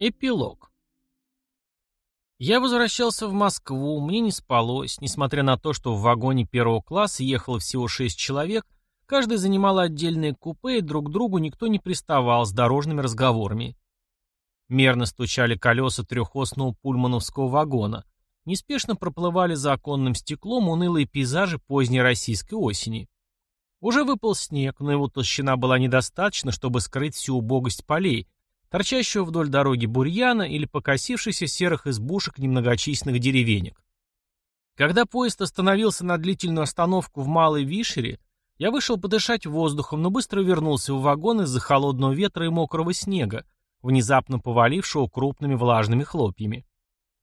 Эпилог. Я возвращался в Москву, мне не спалось, несмотря на то, что в вагоне первого класса ехало всего шесть человек, каждый занимал отдельное купе, и друг другу никто не приставал с дорожными разговорами. Мерно стучали колеса трехосного пульмановского вагона, неспешно проплывали за оконным стеклом унылые пейзажи поздней российской осени. Уже выпал снег, но его толщина была недостаточна, чтобы скрыть всю убогость полей, торчащего вдоль дороги бурьяна или покосившихся серых избушек немногочисленных деревенек. Когда поезд остановился на длительную остановку в Малой Вишере, я вышел подышать воздухом, но быстро вернулся в вагон из-за холодного ветра и мокрого снега, внезапно повалившего крупными влажными хлопьями.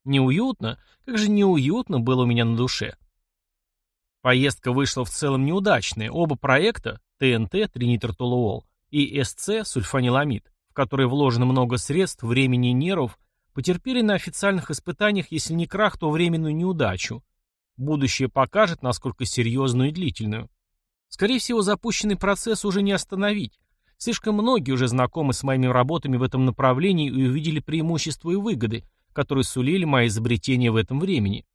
Неуютно, как же неуютно было у меня на душе. Поездка вышла в целом неудачной. оба проекта, ТНТ, тринитротолуол, и СЦ, сульфаниламид, которые вложено много средств, времени и нервов, потерпели на официальных испытаниях, если не крах, то временную неудачу. Будущее покажет, насколько серьезную и длительную. Скорее всего, запущенный процесс уже не остановить. Слишком многие уже знакомы с моими работами в этом направлении и увидели преимущества и выгоды, которые сулили мои изобретения в этом времени.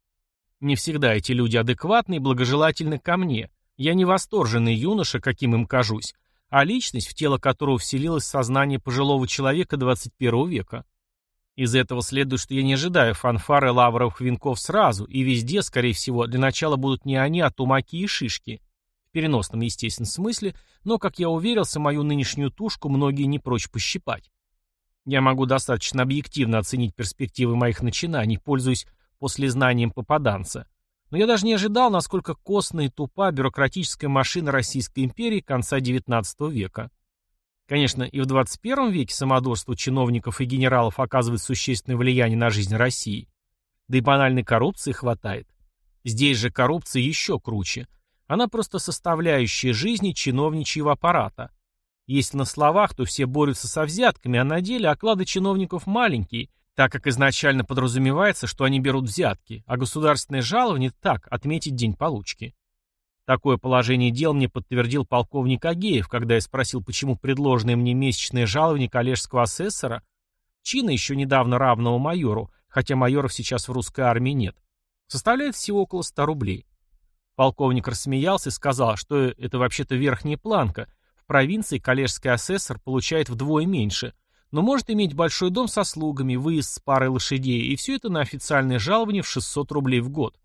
Не всегда эти люди адекватны и благожелательны ко мне. Я не восторженный юноша, каким им кажусь, а личность, в тело которого вселилось сознание пожилого человека 21 века. Из этого следует, что я не ожидаю фанфары лавровых венков сразу, и везде, скорее всего, для начала будут не они, а тумаки и шишки. В переносном, естественном смысле, но, как я уверился, мою нынешнюю тушку многие не прочь пощипать. Я могу достаточно объективно оценить перспективы моих начинаний, пользуясь послезнанием попаданца – но я даже не ожидал, насколько костная и тупа бюрократическая машина Российской империи конца XIX века. Конечно, и в 21 веке самодурство чиновников и генералов оказывает существенное влияние на жизнь России. Да и банальной коррупции хватает. Здесь же коррупция еще круче. Она просто составляющая жизни чиновничьего аппарата. Если на словах, то все борются со взятками, а на деле оклады чиновников маленькие – так как изначально подразумевается, что они берут взятки, а государственное жалование так, отметить день получки. Такое положение дел мне подтвердил полковник Агеев, когда я спросил, почему предложенное мне месячное жалование коллежского асессора, чина еще недавно равного майору, хотя майоров сейчас в русской армии нет, составляет всего около 100 рублей. Полковник рассмеялся и сказал, что это вообще-то верхняя планка. В провинции коллежский асессор получает вдвое меньше – но может иметь большой дом со слугами, выезд с парой лошадей, и все это на официальное жалование в 600 рублей в год.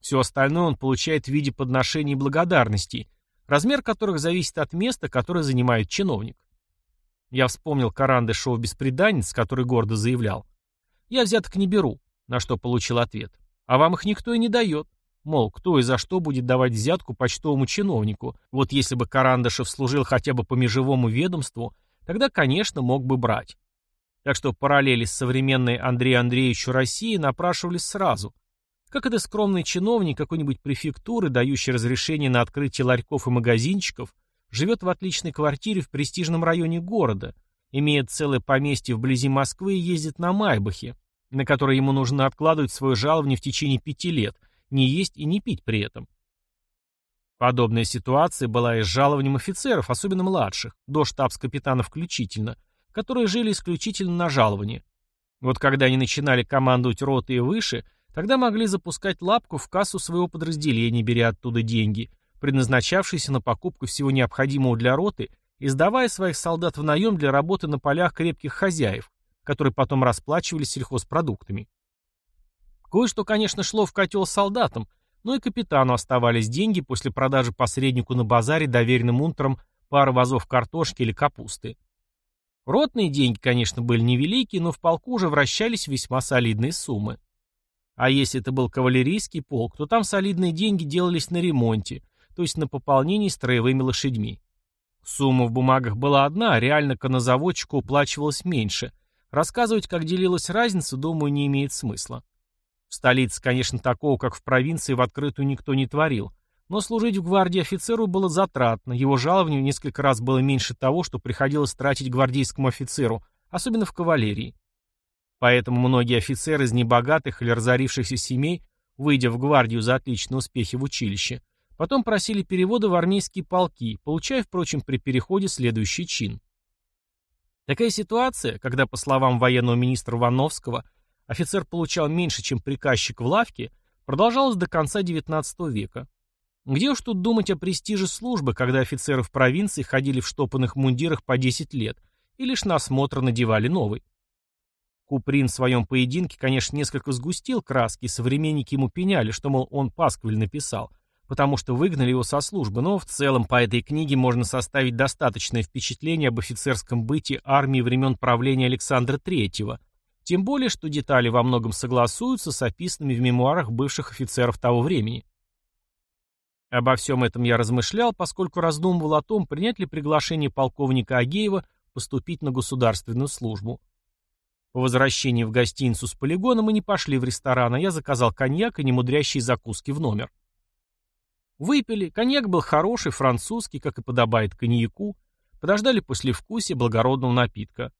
Все остальное он получает в виде подношений и благодарностей, размер которых зависит от места, которое занимает чиновник. Я вспомнил Каранды шоу «Беспреданец», который гордо заявлял. «Я взяток не беру», на что получил ответ. «А вам их никто и не дает». Мол, кто и за что будет давать взятку почтовому чиновнику? Вот если бы Карандашев служил хотя бы по межевому ведомству, Тогда, конечно, мог бы брать. Так что параллели с современной Андрею Андреевичу России напрашивались сразу. Как это скромный чиновник какой-нибудь префектуры, дающий разрешение на открытие ларьков и магазинчиков, живет в отличной квартире в престижном районе города, имеет целое поместье вблизи Москвы и ездит на Майбахе, на которой ему нужно откладывать свое жалование в течение пяти лет, не есть и не пить при этом. Подобная ситуация была и с жалованием офицеров, особенно младших, до штабс-капитана включительно, которые жили исключительно на жаловании. Вот когда они начинали командовать роты и выше, тогда могли запускать лапку в кассу своего подразделения, беря оттуда деньги, предназначавшиеся на покупку всего необходимого для роты и сдавая своих солдат в наем для работы на полях крепких хозяев, которые потом расплачивались сельхозпродуктами. Кое-что, конечно, шло в котел солдатам, но и капитану оставались деньги после продажи посреднику на базаре доверенным унтером пары вазов картошки или капусты. Ротные деньги, конечно, были невелики, но в полку уже вращались весьма солидные суммы. А если это был кавалерийский полк, то там солидные деньги делались на ремонте, то есть на пополнении строевыми лошадьми. Сумма в бумагах была одна, а реально конозаводчику уплачивалось меньше. Рассказывать, как делилась разница, думаю, не имеет смысла. В столице, конечно, такого, как в провинции, в открытую никто не творил. Но служить в гвардии офицеру было затратно, его жалование несколько раз было меньше того, что приходилось тратить гвардейскому офицеру, особенно в кавалерии. Поэтому многие офицеры из небогатых или разорившихся семей, выйдя в гвардию за отличные успехи в училище, потом просили перевода в армейские полки, получая, впрочем, при переходе следующий чин. Такая ситуация, когда, по словам военного министра Вановского, офицер получал меньше, чем приказчик в лавке, продолжалось до конца XIX века. Где уж тут думать о престиже службы, когда офицеры в провинции ходили в штопанных мундирах по 10 лет и лишь на осмотр надевали новый. Куприн в своем поединке, конечно, несколько сгустил краски, современники ему пеняли, что, мол, он пасквиль написал, потому что выгнали его со службы, но в целом по этой книге можно составить достаточное впечатление об офицерском бытии армии времен правления Александра Третьего, тем более, что детали во многом согласуются с описанными в мемуарах бывших офицеров того времени. Обо всем этом я размышлял, поскольку раздумывал о том, принять ли приглашение полковника Агеева поступить на государственную службу. По возвращении в гостиницу с полигона мы не пошли в ресторан, а я заказал коньяк и немудрящие закуски в номер. Выпили, коньяк был хороший, французский, как и подобает коньяку, подождали после вкуса благородного напитка.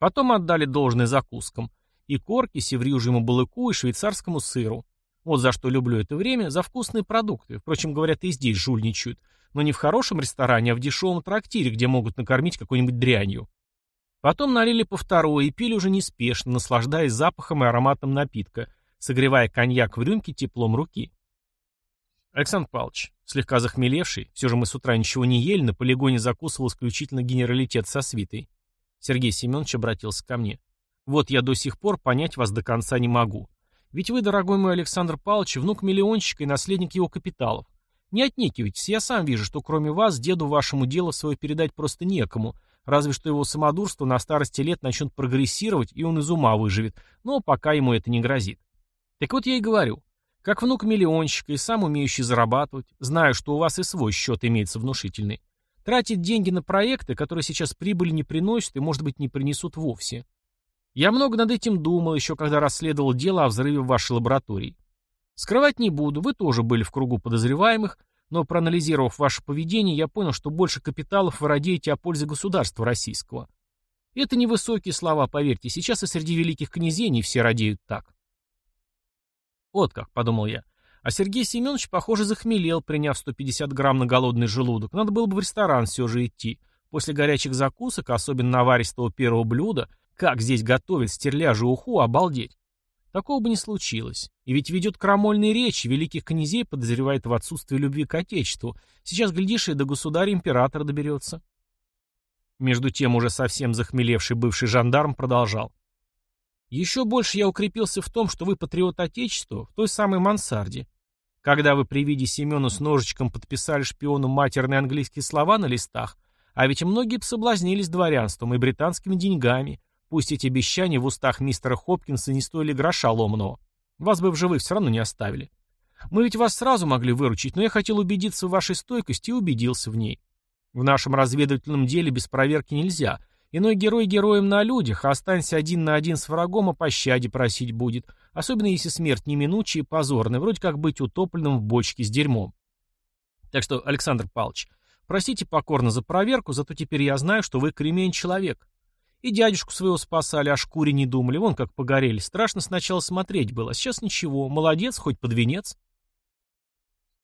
Потом отдали должное закускам. И корки, севрюжьему балыку и швейцарскому сыру. Вот за что люблю это время, за вкусные продукты. Впрочем, говорят, и здесь жульничают. Но не в хорошем ресторане, а в дешевом трактире, где могут накормить какой-нибудь дрянью. Потом налили по второе и пили уже неспешно, наслаждаясь запахом и ароматом напитка, согревая коньяк в рюмке теплом руки. Александр Павлович, слегка захмелевший, все же мы с утра ничего не ели, на полигоне закусывал исключительно генералитет со свитой. Сергей Семенович обратился ко мне. «Вот я до сих пор понять вас до конца не могу. Ведь вы, дорогой мой Александр Павлович, внук миллионщика и наследник его капиталов. Не отнекивайтесь, я сам вижу, что кроме вас деду вашему дело свое передать просто некому, разве что его самодурство на старости лет начнет прогрессировать, и он из ума выживет, но пока ему это не грозит. Так вот я и говорю, как внук миллионщика и сам умеющий зарабатывать, знаю, что у вас и свой счет имеется внушительный. Тратит деньги на проекты, которые сейчас прибыль не приносят и, может быть, не принесут вовсе. Я много над этим думал, еще когда расследовал дело о взрыве в вашей лаборатории. Скрывать не буду, вы тоже были в кругу подозреваемых, но проанализировав ваше поведение, я понял, что больше капиталов вы радеете о пользе государства российского. Это невысокие слова, поверьте, сейчас и среди великих князей не все радеют так. Вот как, подумал я, а Сергей Семенович, похоже, захмелел, приняв 150 грамм на голодный желудок. Надо было бы в ресторан все же идти. После горячих закусок, особенно наваристого первого блюда, как здесь готовят стерляжи уху, обалдеть. Такого бы не случилось. И ведь ведет крамольные речи, великих князей подозревает в отсутствии любви к отечеству. Сейчас, глядишь, и до государя-императора доберется. Между тем уже совсем захмелевший бывший жандарм продолжал. Еще больше я укрепился в том, что вы патриот Отечества в той самой мансарде. Когда вы при виде Семена с ножичком подписали шпиону матерные английские слова на листах, а ведь многие б соблазнились дворянством и британскими деньгами, пусть эти обещания в устах мистера Хопкинса не стоили гроша ломного, Вас бы в живых все равно не оставили. Мы ведь вас сразу могли выручить, но я хотел убедиться в вашей стойкости и убедился в ней. В нашем разведывательном деле без проверки нельзя, Иной герой героем на людях, а останься один на один с врагом, о пощаде просить будет, особенно если смерть неминучая и позорная, вроде как быть утопленным в бочке с дерьмом. Так что, Александр Павлович, простите покорно за проверку, зато теперь я знаю, что вы кремень-человек. И дядюшку своего спасали, о шкуре не думали, вон как погорели. Страшно сначала смотреть было, а сейчас ничего, молодец, хоть под венец.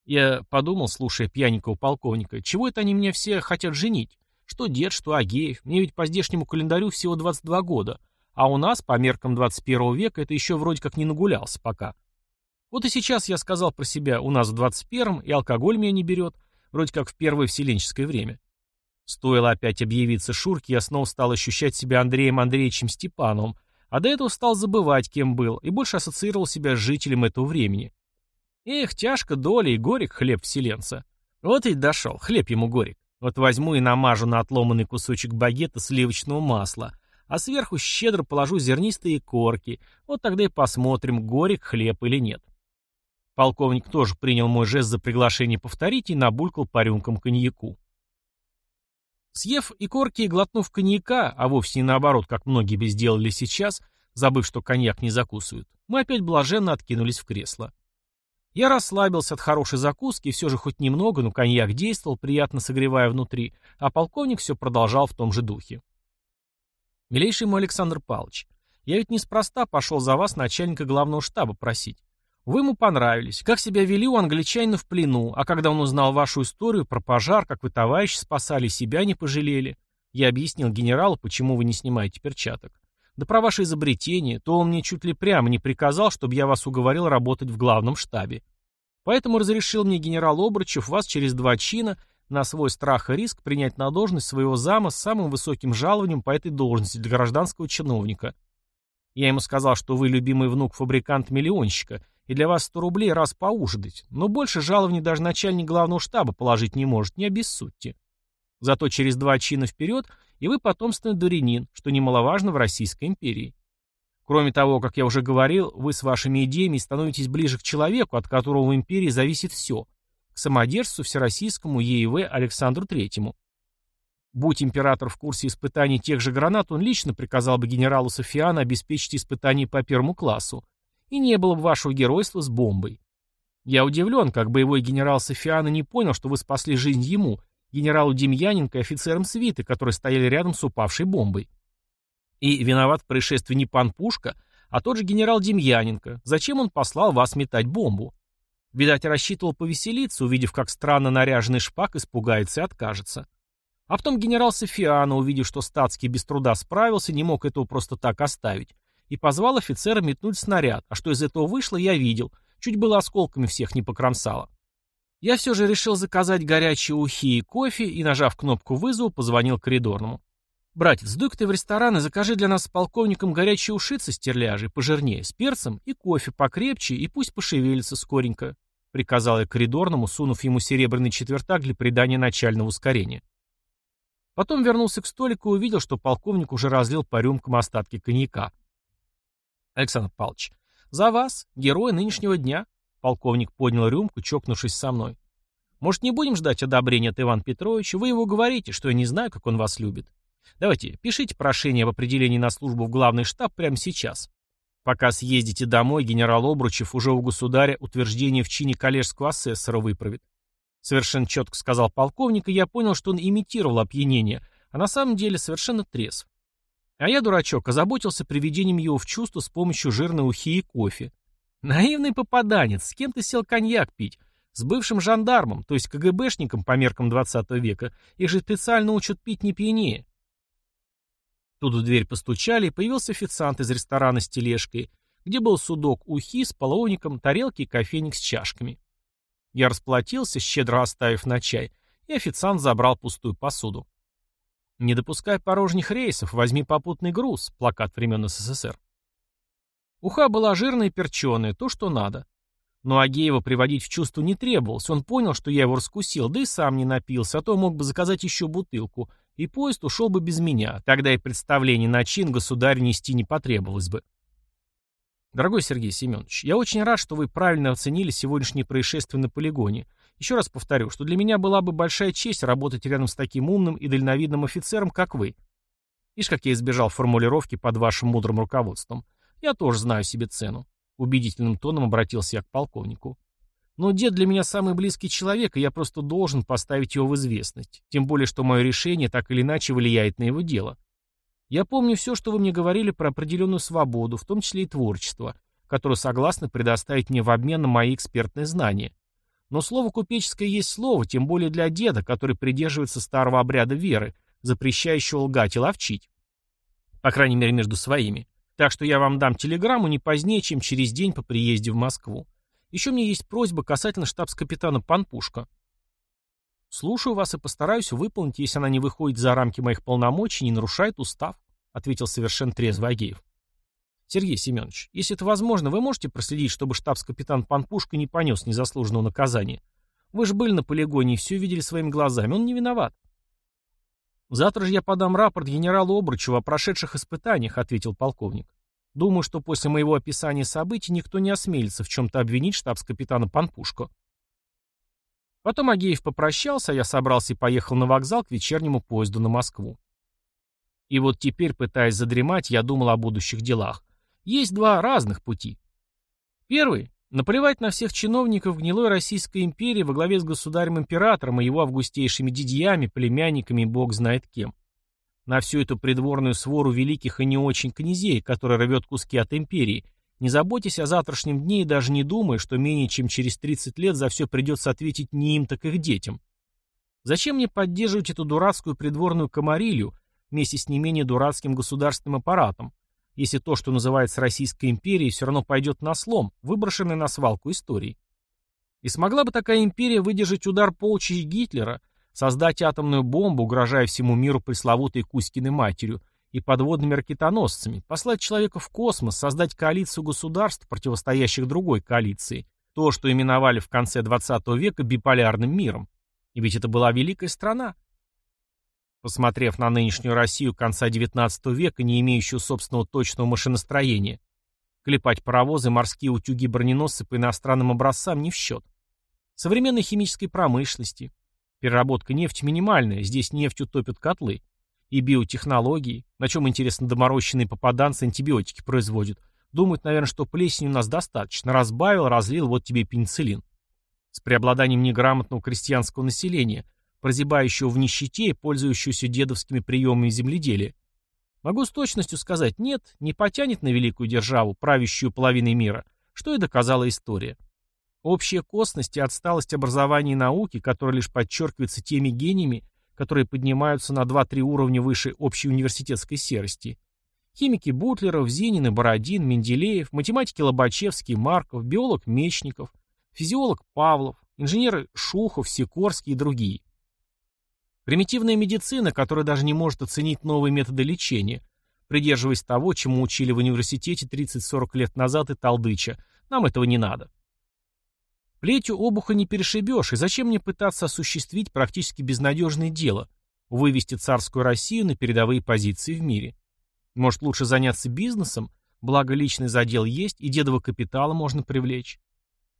Я подумал, слушая пьяненького полковника, чего это они меня все хотят женить? Что дед, что Агеев. Мне ведь по здешнему календарю всего 22 года. А у нас, по меркам 21 века, это еще вроде как не нагулялся пока. Вот и сейчас я сказал про себя, у нас в 21 и алкоголь меня не берет, вроде как в первое вселенческое время. Стоило опять объявиться Шурке, я снова стал ощущать себя Андреем Андреевичем Степановым, а до этого стал забывать, кем был, и больше ассоциировал себя с жителем этого времени. Эх, тяжко доля и горек хлеб вселенца. Вот и дошел, хлеб ему горек. Вот возьму и намажу на отломанный кусочек багета сливочного масла, а сверху щедро положу зернистые корки. Вот тогда и посмотрим, горек хлеб или нет. Полковник тоже принял мой жест за приглашение повторить и набулькал по рюмкам коньяку. Съев и корки и глотнув коньяка, а вовсе не наоборот, как многие бы сделали сейчас, забыв, что коньяк не закусывают, мы опять блаженно откинулись в кресло. Я расслабился от хорошей закуски, все же хоть немного, но коньяк действовал, приятно согревая внутри, а полковник все продолжал в том же духе. «Милейший мой Александр Павлович, я ведь неспроста пошел за вас начальника главного штаба просить. Вы ему понравились, как себя вели у англичанина в плену, а когда он узнал вашу историю про пожар, как вы, товарищи, спасали себя, не пожалели. Я объяснил генералу, почему вы не снимаете перчаток. Да про ваше изобретение, то он мне чуть ли прямо не приказал, чтобы я вас уговорил работать в главном штабе. Поэтому разрешил мне генерал Обручев вас через два чина на свой страх и риск принять на должность своего зама с самым высоким жалованием по этой должности для гражданского чиновника. Я ему сказал, что вы любимый внук фабрикант-миллионщика, и для вас 100 рублей раз поужинать, но больше жалований даже начальник главного штаба положить не может, не обессудьте. Зато через два чина вперед – и вы потомственный дворянин, что немаловажно в Российской империи. Кроме того, как я уже говорил, вы с вашими идеями становитесь ближе к человеку, от которого в империи зависит все, к самодержцу всероссийскому ЕИВ Александру Третьему. Будь император в курсе испытаний тех же гранат, он лично приказал бы генералу Софиану обеспечить испытания по первому классу, и не было бы вашего геройства с бомбой. Я удивлен, как боевой генерал Софиана не понял, что вы спасли жизнь ему, генералу Демьяненко и офицерам свиты, которые стояли рядом с упавшей бомбой. И виноват в происшествии не пан Пушка, а тот же генерал Демьяненко. Зачем он послал вас метать бомбу? Видать, рассчитывал повеселиться, увидев, как странно наряженный шпак испугается и откажется. А потом генерал Софиано, увидев, что Стацкий без труда справился, не мог этого просто так оставить, и позвал офицера метнуть снаряд, а что из этого вышло, я видел, чуть было осколками всех не покромсало. Я все же решил заказать горячие ухи и кофе и, нажав кнопку вызова, позвонил коридорному. «Братец, дуй ты в ресторан и закажи для нас с полковником горячие ушицы со стерляжей, пожирнее, с перцем и кофе покрепче, и пусть пошевелится скоренько», — приказал я коридорному, сунув ему серебряный четвертак для придания начального ускорения. Потом вернулся к столику и увидел, что полковник уже разлил по рюмкам остатки коньяка. «Александр Павлович, за вас, герой нынешнего дня», Полковник поднял рюмку, чокнувшись со мной. «Может, не будем ждать одобрения от Ивана Петровича? Вы его говорите, что я не знаю, как он вас любит. Давайте, пишите прошение об определении на службу в главный штаб прямо сейчас. Пока съездите домой, генерал Обручев уже у государя утверждение в чине коллежского асессора выправит. Совершенно четко сказал полковник, и я понял, что он имитировал опьянение, а на самом деле совершенно трезв. А я, дурачок, озаботился приведением его в чувство с помощью жирной ухи и кофе. Наивный попаданец, с кем ты сел коньяк пить? С бывшим жандармом, то есть КГБшником по меркам 20 века. Их же специально учат пить не пьянее. Тут в дверь постучали, и появился официант из ресторана с тележкой, где был судок ухи с половником, тарелки и кофейник с чашками. Я расплатился, щедро оставив на чай, и официант забрал пустую посуду. «Не допускай порожних рейсов, возьми попутный груз», плакат времен СССР. Уха была жирная и перченая, то, что надо. Но Агеева приводить в чувство не требовалось. Он понял, что я его раскусил, да и сам не напился, а то мог бы заказать еще бутылку, и поезд ушел бы без меня. Тогда и представление на чин государю нести не потребовалось бы. Дорогой Сергей Семенович, я очень рад, что вы правильно оценили сегодняшнее происшествие на полигоне. Еще раз повторю, что для меня была бы большая честь работать рядом с таким умным и дальновидным офицером, как вы. Ишь, как я избежал формулировки под вашим мудрым руководством. Я тоже знаю себе цену. Убедительным тоном обратился я к полковнику. Но дед для меня самый близкий человек, и я просто должен поставить его в известность. Тем более, что мое решение так или иначе влияет на его дело. Я помню все, что вы мне говорили про определенную свободу, в том числе и творчество, которую согласны предоставить мне в обмен на мои экспертные знания. Но слово купеческое есть слово, тем более для деда, который придерживается старого обряда веры, запрещающего лгать и ловчить. По крайней мере, между своими. Так что я вам дам телеграмму не позднее, чем через день по приезде в Москву. Еще мне есть просьба касательно штабс-капитана Панпушка. Слушаю вас и постараюсь выполнить, если она не выходит за рамки моих полномочий и не нарушает устав, ответил совершенно трезво Агеев. Сергей Семенович, если это возможно, вы можете проследить, чтобы штабс-капитан Панпушка не понес незаслуженного наказания? Вы же были на полигоне и все видели своими глазами, он не виноват. «Завтра же я подам рапорт генералу Обручеву о прошедших испытаниях», — ответил полковник. «Думаю, что после моего описания событий никто не осмелится в чем-то обвинить штабс-капитана Панпушко». Потом Агеев попрощался, а я собрался и поехал на вокзал к вечернему поезду на Москву. И вот теперь, пытаясь задремать, я думал о будущих делах. Есть два разных пути. Первый Наплевать на всех чиновников гнилой Российской империи во главе с государем-императором и его августейшими дядьями, племянниками бог знает кем. На всю эту придворную свору великих и не очень князей, которая рвет куски от империи, не заботясь о завтрашнем дне и даже не думая, что менее чем через 30 лет за все придется ответить не им, так их детям. Зачем мне поддерживать эту дурацкую придворную комарилью вместе с не менее дурацким государственным аппаратом? если то, что называется Российской империей, все равно пойдет на слом, выброшенный на свалку истории. И смогла бы такая империя выдержать удар полчищ Гитлера, создать атомную бомбу, угрожая всему миру пресловутой Кузькиной матерью, и подводными ракетоносцами, послать человека в космос, создать коалицию государств, противостоящих другой коалиции, то, что именовали в конце 20 века биполярным миром. И ведь это была великая страна посмотрев на нынешнюю Россию конца XIX века, не имеющую собственного точного машиностроения. Клепать паровозы, морские утюги, броненосцы по иностранным образцам не в счет. Современной химической промышленности. Переработка нефти минимальная, здесь нефть утопят котлы. И биотехнологии, на чем, интересно, доморощенные попаданцы антибиотики производят. Думают, наверное, что плесени у нас достаточно. Разбавил, разлил, вот тебе пенициллин. С преобладанием неграмотного крестьянского населения – прозябающего в нищете и пользующегося дедовскими приемами земледелия. Могу с точностью сказать «нет», не потянет на великую державу, правящую половиной мира, что и доказала история. Общая косность и отсталость образования и науки, которая лишь подчеркивается теми гениями, которые поднимаются на 2-3 уровня выше общей университетской серости. Химики Бутлеров, Зенин и Бородин, Менделеев, математики Лобачевский, Марков, биолог Мечников, физиолог Павлов, инженеры Шухов, Сикорский и другие. Примитивная медицина, которая даже не может оценить новые методы лечения, придерживаясь того, чему учили в университете 30-40 лет назад и талдыча. Нам этого не надо. Плетью обуха не перешибешь, и зачем мне пытаться осуществить практически безнадежное дело – вывести царскую Россию на передовые позиции в мире? Может, лучше заняться бизнесом? Благо, личный задел есть, и дедового капитала можно привлечь.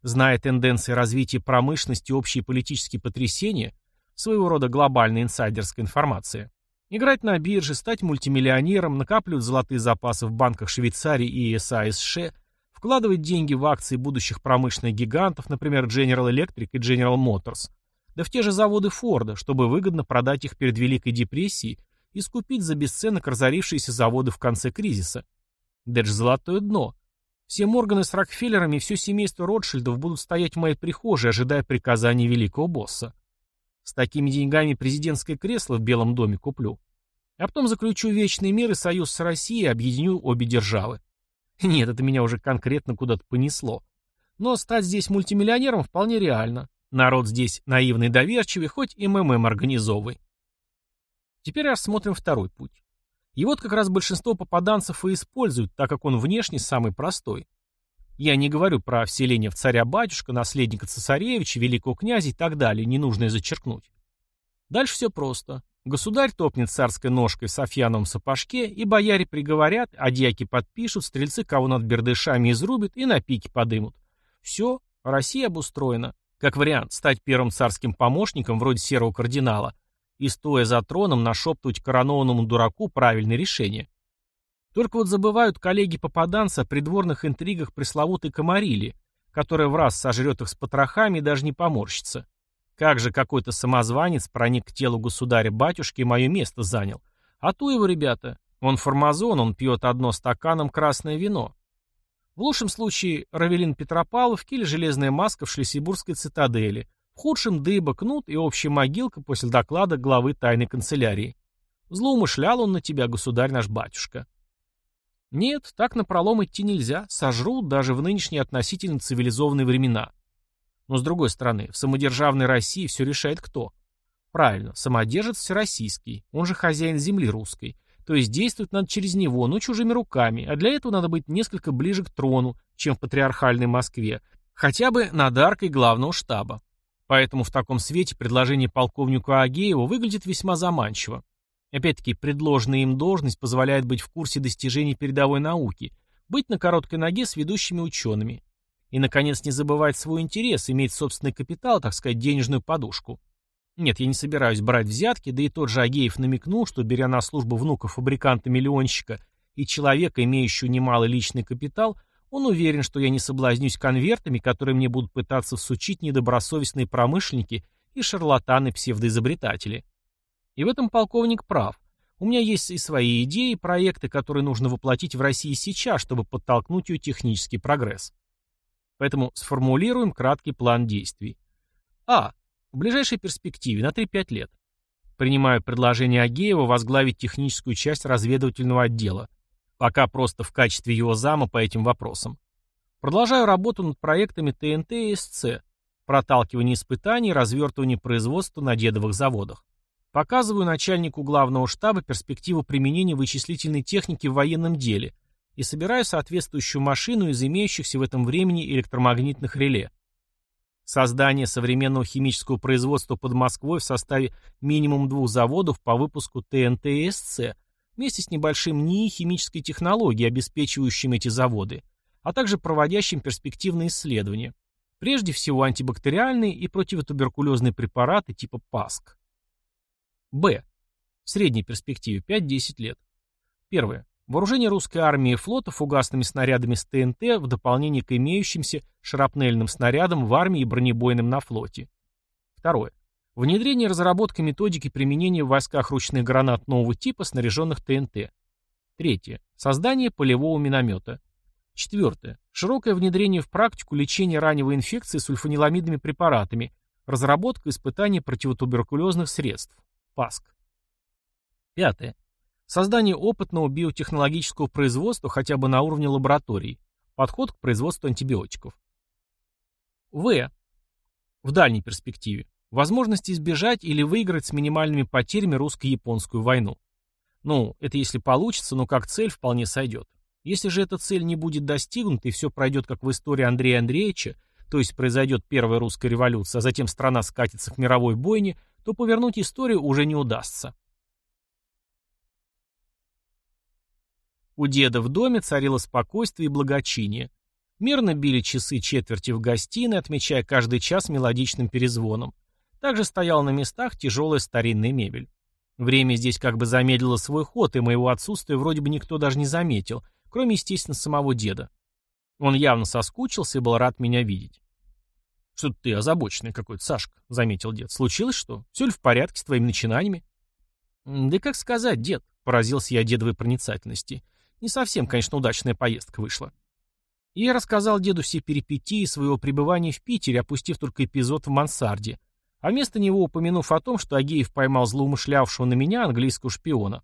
Зная тенденции развития промышленности и общие политические потрясения – своего рода глобальная инсайдерская информация. Играть на бирже, стать мультимиллионером, накапливать золотые запасы в банках Швейцарии и САСШ, вкладывать деньги в акции будущих промышленных гигантов, например, General Electric и General Motors, да в те же заводы Форда, чтобы выгодно продать их перед Великой депрессией и скупить за бесценок разорившиеся заводы в конце кризиса. Да золотое дно. Все Морганы с Рокфеллерами и все семейство Ротшильдов будут стоять в моей прихожей, ожидая приказания великого босса. С такими деньгами президентское кресло в Белом доме куплю. А потом заключу вечный мир и союз с Россией и объединю обе державы. Нет, это меня уже конкретно куда-то понесло. Но стать здесь мультимиллионером вполне реально. Народ здесь наивный доверчивый, хоть и МММ организовый. Теперь рассмотрим второй путь. И вот как раз большинство попаданцев и используют, так как он внешне самый простой. Я не говорю про вселение в царя-батюшка, наследника цесаревича, великого князя и так далее, не нужно и зачеркнуть. Дальше все просто. Государь топнет царской ножкой в Софьяновом сапожке, и бояре приговорят, а дьяки подпишут, стрельцы кого над бердышами изрубят и на пике подымут. Все, Россия обустроена. Как вариант, стать первым царским помощником, вроде серого кардинала, и стоя за троном нашептывать коронованному дураку правильное решение. Только вот забывают коллеги попаданца о придворных интригах пресловутой комарили, которая в раз сожрет их с потрохами и даже не поморщится. Как же какой-то самозванец проник к телу государя-батюшки и мое место занял. А то его, ребята, он формазон, он пьет одно стаканом красное вино. В лучшем случае Равелин Петропавловки или железная маска в Шлиссибургской цитадели, в худшем дыба, кнут и общая могилка после доклада главы тайной канцелярии. Злоумышлял он на тебя, государь наш батюшка. Нет, так на пролом идти нельзя, сожрут даже в нынешние относительно цивилизованные времена. Но с другой стороны, в самодержавной России все решает кто? Правильно, самодержец всероссийский, он же хозяин земли русской. То есть действовать надо через него, но чужими руками, а для этого надо быть несколько ближе к трону, чем в патриархальной Москве, хотя бы над аркой главного штаба. Поэтому в таком свете предложение полковнику Агееву выглядит весьма заманчиво. Опять-таки, предложенная им должность позволяет быть в курсе достижений передовой науки, быть на короткой ноге с ведущими учеными. И, наконец, не забывать свой интерес, иметь собственный капитал, так сказать, денежную подушку. Нет, я не собираюсь брать взятки, да и тот же Агеев намекнул, что, беря на службу внука фабриканта-миллионщика и человека, имеющего немалый личный капитал, он уверен, что я не соблазнюсь конвертами, которые мне будут пытаться всучить недобросовестные промышленники и шарлатаны-псевдоизобретатели. И в этом полковник прав. У меня есть и свои идеи, и проекты, которые нужно воплотить в России сейчас, чтобы подтолкнуть ее технический прогресс. Поэтому сформулируем краткий план действий. А. В ближайшей перспективе, на 3-5 лет. Принимаю предложение Агеева возглавить техническую часть разведывательного отдела. Пока просто в качестве его зама по этим вопросам. Продолжаю работу над проектами ТНТ и СЦ. Проталкивание испытаний и развертывание производства на дедовых заводах. Показываю начальнику главного штаба перспективу применения вычислительной техники в военном деле и собираю соответствующую машину из имеющихся в этом времени электромагнитных реле. Создание современного химического производства под Москвой в составе минимум двух заводов по выпуску ТНТ и СЦ вместе с небольшим НИИ химической технологии, обеспечивающим эти заводы, а также проводящим перспективные исследования. Прежде всего антибактериальные и противотуберкулезные препараты типа ПАСК. Б. В средней перспективе 5-10 лет. Первое. Вооружение русской армии и флота фугасными снарядами с ТНТ в дополнение к имеющимся шрапнельным снарядам в армии и бронебойным на флоте. Второе. Внедрение и разработка методики применения в войсках ручных гранат нового типа, снаряженных ТНТ. Третье. Создание полевого миномета. Четвертое. Широкое внедрение в практику лечения раневой инфекции сульфаниламидными препаратами, разработка и испытание противотуберкулезных средств. Паск. Пятое. Создание опытного биотехнологического производства хотя бы на уровне лабораторий. Подход к производству антибиотиков. В. В дальней перспективе. Возможность избежать или выиграть с минимальными потерями русско-японскую войну. Ну, это если получится, но как цель вполне сойдет. Если же эта цель не будет достигнута и все пройдет как в истории Андрея Андреевича, то есть произойдет первая русская революция, а затем страна скатится к мировой бойне, то повернуть историю уже не удастся. У деда в доме царило спокойствие и благочиние. Мерно били часы четверти в гостиной, отмечая каждый час мелодичным перезвоном. Также стояла на местах тяжелая старинная мебель. Время здесь как бы замедлило свой ход, и моего отсутствия вроде бы никто даже не заметил, кроме, естественно, самого деда. Он явно соскучился и был рад меня видеть. «Что ты озабоченный какой-то, Сашка», — заметил дед. «Случилось что? Все ли в порядке с твоими начинаниями?» «Да как сказать, дед», — поразился я дедовой проницательности. «Не совсем, конечно, удачная поездка вышла». И я рассказал деду все перипетии своего пребывания в Питере, опустив только эпизод в мансарде, а вместо него упомянув о том, что Агеев поймал злоумышлявшего на меня английского шпиона.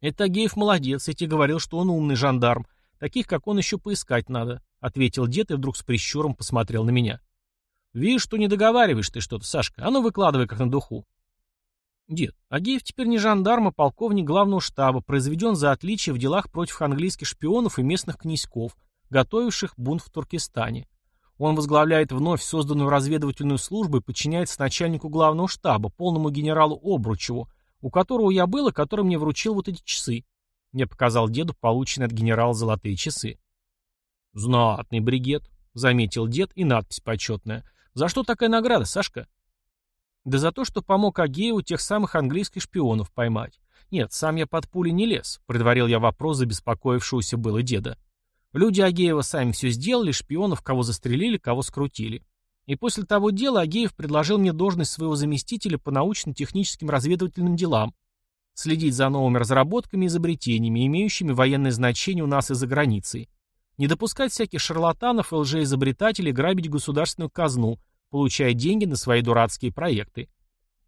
«Это Агеев молодец, я тебе говорил, что он умный жандарм», Таких, как он, еще поискать надо», — ответил дед и вдруг с прищуром посмотрел на меня. «Вижу, что не договариваешь ты что-то, Сашка. А ну выкладывай, как на духу». «Дед, Агеев теперь не жандарм, а полковник главного штаба, произведен за отличие в делах против английских шпионов и местных князьков, готовивших бунт в Туркестане. Он возглавляет вновь созданную разведывательную службу и подчиняется начальнику главного штаба, полному генералу Обручеву, у которого я был и который мне вручил вот эти часы», мне показал деду полученные от генерала золотые часы. «Знатный бригет», — заметил дед, и надпись почетная. «За что такая награда, Сашка?» «Да за то, что помог Агееву тех самых английских шпионов поймать. Нет, сам я под пули не лез», — предварил я вопрос забеспокоившегося было деда. «Люди Агеева сами все сделали, шпионов кого застрелили, кого скрутили. И после того дела Агеев предложил мне должность своего заместителя по научно-техническим разведывательным делам, следить за новыми разработками и изобретениями, имеющими военное значение у нас и за границей, не допускать всяких шарлатанов и лжеизобретателей грабить государственную казну, получая деньги на свои дурацкие проекты.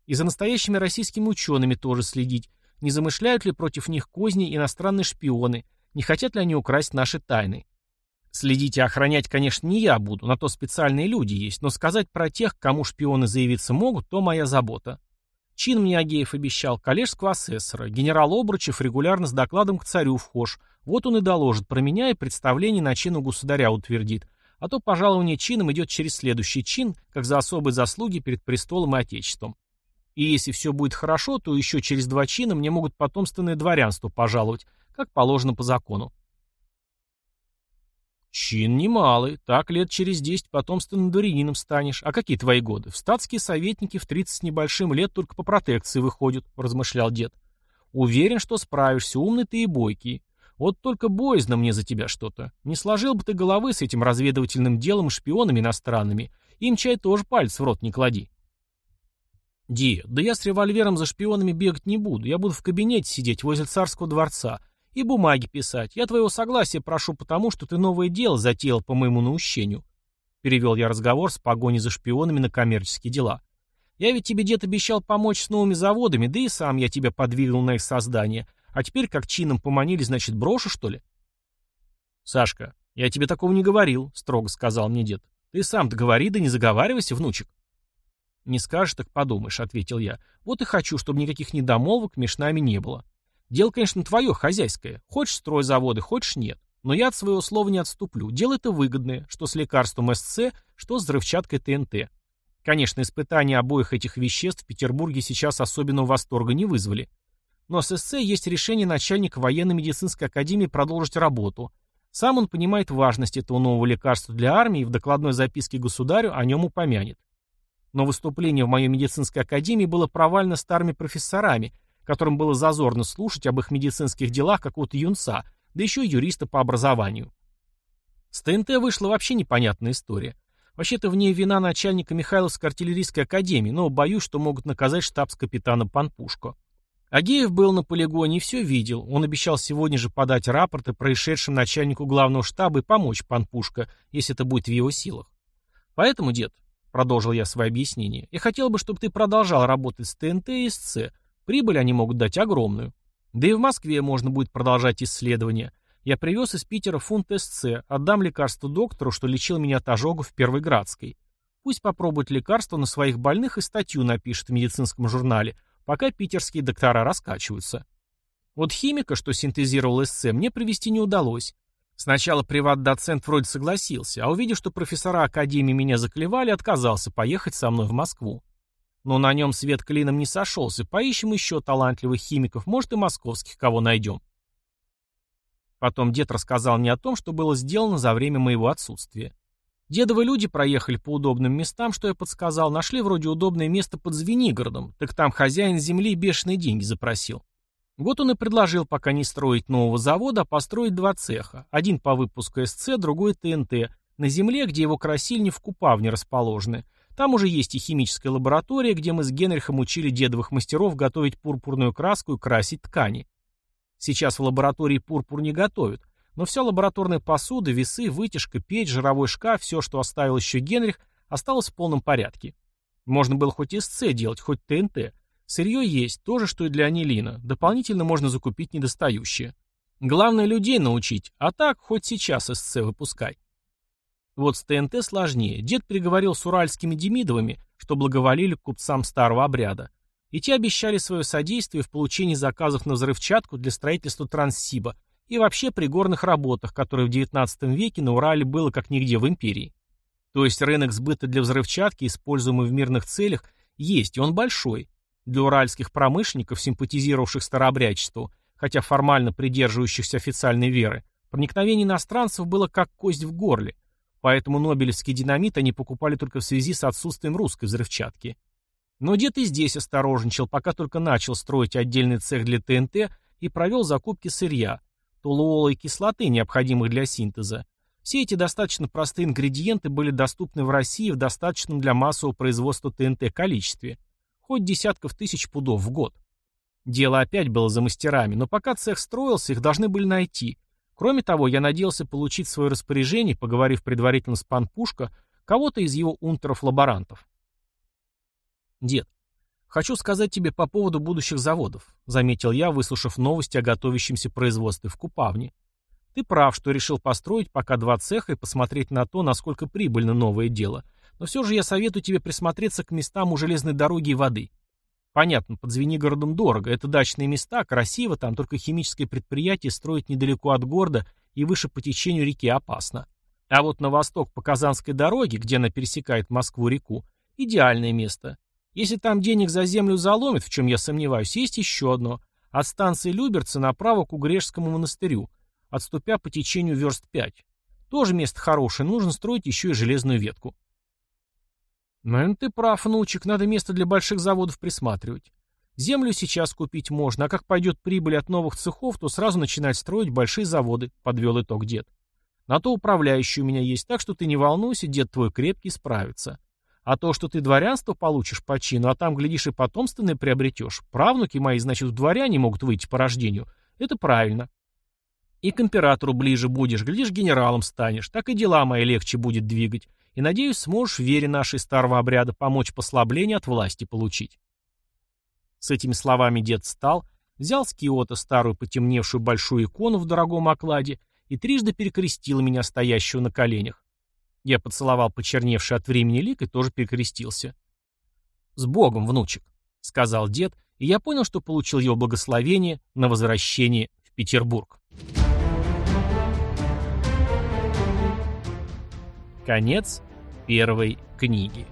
И за настоящими российскими учеными тоже следить, не замышляют ли против них козни иностранные шпионы, не хотят ли они украсть наши тайны. Следить и охранять, конечно, не я буду, на то специальные люди есть, но сказать про тех, кому шпионы заявиться могут, то моя забота. Чин мне Агеев обещал, коллежского асессора. Генерал Обручев регулярно с докладом к царю вхож. Вот он и доложит про меня и представление на чину государя утвердит. А то пожалование чином идет через следующий чин, как за особые заслуги перед престолом и отечеством. И если все будет хорошо, то еще через два чина мне могут потомственное дворянство пожаловать, как положено по закону. Чин немалый, так лет через десять потомственным дворянином станешь. А какие твои годы? В статские советники в тридцать с небольшим лет только по протекции выходят, размышлял дед. Уверен, что справишься, умный ты и бойкий. Вот только боязно мне за тебя что-то. Не сложил бы ты головы с этим разведывательным делом и шпионами иностранными. Им чай тоже палец в рот не клади. Ди, да я с револьвером за шпионами бегать не буду. Я буду в кабинете сидеть возле царского дворца и бумаги писать. Я твоего согласия прошу потому, что ты новое дело затеял по моему наущению. Перевел я разговор с погоней за шпионами на коммерческие дела. Я ведь тебе дед обещал помочь с новыми заводами, да и сам я тебя подвигнул на их создание. А теперь, как чином поманили, значит, брошу, что ли? Сашка, я тебе такого не говорил, строго сказал мне дед. Ты сам-то говори, да не заговаривайся, внучек. Не скажешь, так подумаешь, ответил я. Вот и хочу, чтобы никаких недомолвок меж нами не было. Дело, конечно, твое, хозяйское. Хочешь строй заводы, хочешь нет. Но я от своего слова не отступлю. Дело это выгодное, что с лекарством СЦ, что с взрывчаткой ТНТ. Конечно, испытания обоих этих веществ в Петербурге сейчас особенного восторга не вызвали. Но с СЦ есть решение начальника военно-медицинской академии продолжить работу. Сам он понимает важность этого нового лекарства для армии и в докладной записке государю о нем упомянет. Но выступление в моей медицинской академии было провально старыми профессорами – которым было зазорно слушать об их медицинских делах какого-то юнца, да еще и юриста по образованию. С ТНТ вышла вообще непонятная история. Вообще-то в ней вина начальника Михайловской артиллерийской академии, но боюсь, что могут наказать штабс-капитана Панпушко. Агеев был на полигоне и все видел. Он обещал сегодня же подать рапорты происшедшим начальнику главного штаба и помочь Панпушко, если это будет в его силах. Поэтому, дед, продолжил я свое объяснение, я хотел бы, чтобы ты продолжал работать с ТНТ и СЦ, Прибыль они могут дать огромную. Да и в Москве можно будет продолжать исследования. Я привез из Питера фунт СЦ, отдам лекарство доктору, что лечил меня от ожогов в Первоградской. Пусть попробует лекарство на своих больных и статью напишет в медицинском журнале, пока питерские доктора раскачиваются. Вот химика, что синтезировал СЦ, мне привести не удалось. Сначала приват-доцент вроде согласился, а увидев, что профессора Академии меня заклевали, отказался поехать со мной в Москву. Но на нем свет клином не сошелся. Поищем еще талантливых химиков, может и московских кого найдем. Потом дед рассказал мне о том, что было сделано за время моего отсутствия. Дедовы люди проехали по удобным местам, что я подсказал, нашли вроде удобное место под Звенигородом, так там хозяин земли бешеные деньги запросил. Вот он и предложил пока не строить нового завода, а построить два цеха, один по выпуску СЦ, другой ТНТ, на земле, где его красильни в Купавне расположены – там уже есть и химическая лаборатория, где мы с Генрихом учили дедовых мастеров готовить пурпурную краску и красить ткани. Сейчас в лаборатории пурпур не готовят, но вся лабораторная посуда, весы, вытяжка, печь, жировой шкаф, все, что оставил еще Генрих, осталось в полном порядке. Можно было хоть СЦ делать, хоть ТНТ. Сырье есть, то же, что и для анилина. Дополнительно можно закупить недостающее. Главное людей научить, а так хоть сейчас СЦ выпускай. Вот с ТНТ сложнее. Дед переговорил с уральскими Демидовыми, что благоволили к купцам старого обряда. И те обещали свое содействие в получении заказов на взрывчатку для строительства Транссиба и вообще при горных работах, которые в XIX веке на Урале было как нигде в империи. То есть рынок сбыта для взрывчатки, используемый в мирных целях, есть, и он большой. Для уральских промышленников, симпатизировавших старообрядчеству, хотя формально придерживающихся официальной веры, проникновение иностранцев было как кость в горле – Поэтому нобелевский динамит они покупали только в связи с отсутствием русской взрывчатки. Но дед и здесь осторожничал, пока только начал строить отдельный цех для ТНТ и провел закупки сырья, толуола и кислоты, необходимых для синтеза. Все эти достаточно простые ингредиенты были доступны в России в достаточном для массового производства ТНТ количестве, хоть десятков тысяч пудов в год. Дело опять было за мастерами, но пока цех строился, их должны были найти, Кроме того, я надеялся получить в свое распоряжение, поговорив предварительно с пан Пушка, кого-то из его унтеров-лаборантов. «Дед, хочу сказать тебе по поводу будущих заводов», заметил я, выслушав новости о готовящемся производстве в Купавне. «Ты прав, что решил построить пока два цеха и посмотреть на то, насколько прибыльно новое дело. Но все же я советую тебе присмотреться к местам у железной дороги и воды. Понятно, под Звенигородом дорого. Это дачные места, красиво, там только химическое предприятие строить недалеко от города и выше по течению реки опасно. А вот на восток по Казанской дороге, где она пересекает Москву-реку, идеальное место. Если там денег за землю заломят, в чем я сомневаюсь, есть еще одно. От станции Люберцы направо к Угрешскому монастырю, отступя по течению верст 5. Тоже место хорошее, нужно строить еще и железную ветку. Наверное, ты прав, внучек, надо место для больших заводов присматривать. Землю сейчас купить можно, а как пойдет прибыль от новых цехов, то сразу начинать строить большие заводы, подвел итог дед. На то управляющий у меня есть, так что ты не волнуйся, дед твой крепкий справится. А то, что ты дворянство получишь по чину, а там, глядишь, и потомственное приобретешь, правнуки мои, значит, в дворяне могут выйти по рождению, это правильно. И к императору ближе будешь, глядишь, генералом станешь, так и дела мои легче будет двигать. И, надеюсь, сможешь в вере нашей старого обряда помочь послабление от власти получить. С этими словами дед встал, взял с Киота старую потемневшую большую икону в дорогом окладе и трижды перекрестил меня, стоящего на коленях. Я поцеловал почерневший от времени лик и тоже перекрестился. «С Богом, внучек!» — сказал дед, и я понял, что получил его благословение на возвращение в Петербург. Конец первой книги.